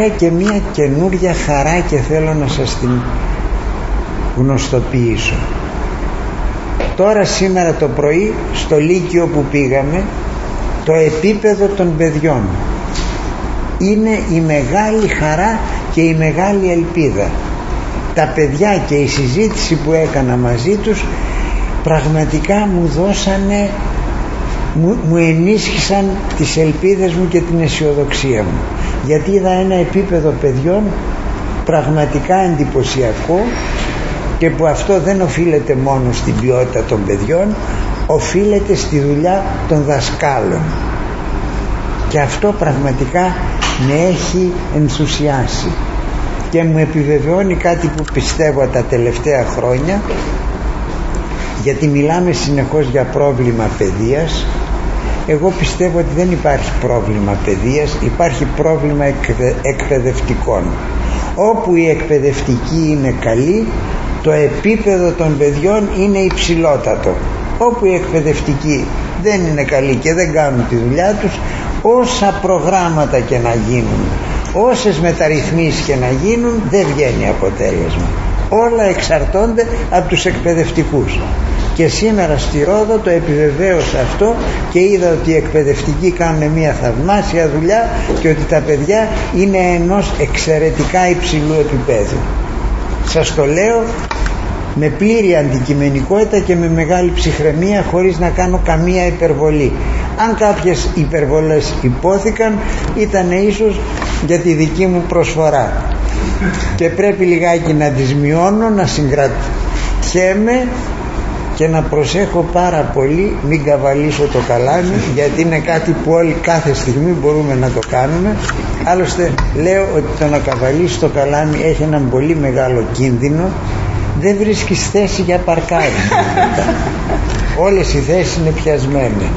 βρήκα και μια καινούρια χαρά και θέλω να σας την γνωστοποιήσω. Τώρα σήμερα το πρωί στο Λύκειο που πήγαμε το επίπεδο των παιδιών είναι η μεγάλη χαρά και η μεγάλη ελπίδα. Τα παιδιά και η συζήτηση που έκανα μαζί τους πραγματικά μου δώσανε μου, μου ενίσχυσαν τις ελπίδες μου και την αισιοδοξία μου. Γιατί είδα ένα επίπεδο παιδιών πραγματικά εντυπωσιακό και που αυτό δεν οφείλεται μόνο στην ποιότητα των παιδιών οφείλεται στη δουλειά των δασκάλων. Και αυτό πραγματικά με έχει ενθουσιάσει και μου επιβεβαιώνει κάτι που πιστεύω τα τελευταία χρόνια γιατί μιλάμε συνεχώς για πρόβλημα παιδείας εγώ πιστεύω ότι δεν υπάρχει πρόβλημα παιδείας υπάρχει πρόβλημα εκπαιδευτικών. Όπου η εκπαιδευτική είναι καλή το επίπεδο των παιδιών είναι υψηλότατο. Όπου οι εκπαιδευτικοί δεν είναι καλοί και δεν κάνουν τη δουλειά τους όσα προγράμματα και να γίνουν όσες μεταρρυθμίσεις και να γίνουν δεν βγαίνει αποτέλεσμα. Όλα εξαρτώνται από τους εκπαιδευτικούς και σήμερα στη Ρόδο το επιβεβαίωσα αυτό και είδα ότι οι εκπαιδευτικοί κάνουν μια θαυμάσια δουλειά και ότι τα παιδιά είναι ενός εξαιρετικά υψηλού επίπεδου. Σας το λέω με πλήρη αντικειμενικότητα και με μεγάλη ψυχραιμία χωρίς να κάνω καμία υπερβολή. Αν κάποιες υπερβολές υπόθηκαν ήταν ίσως για τη δική μου προσφορά. Και πρέπει λιγάκι να τις μειώνω να συγκρατιέμαι και να προσέχω πάρα πολύ μην καβαλήσω το καλάμι γιατί είναι κάτι που όλοι κάθε στιγμή μπορούμε να το κάνουμε. Άλλωστε λέω ότι το να καβαλήσεις το καλάμι έχει έναν πολύ μεγάλο κίνδυνο. Δεν βρίσκεις θέση για παρκάρι. Όλες οι θέσεις είναι πιασμένες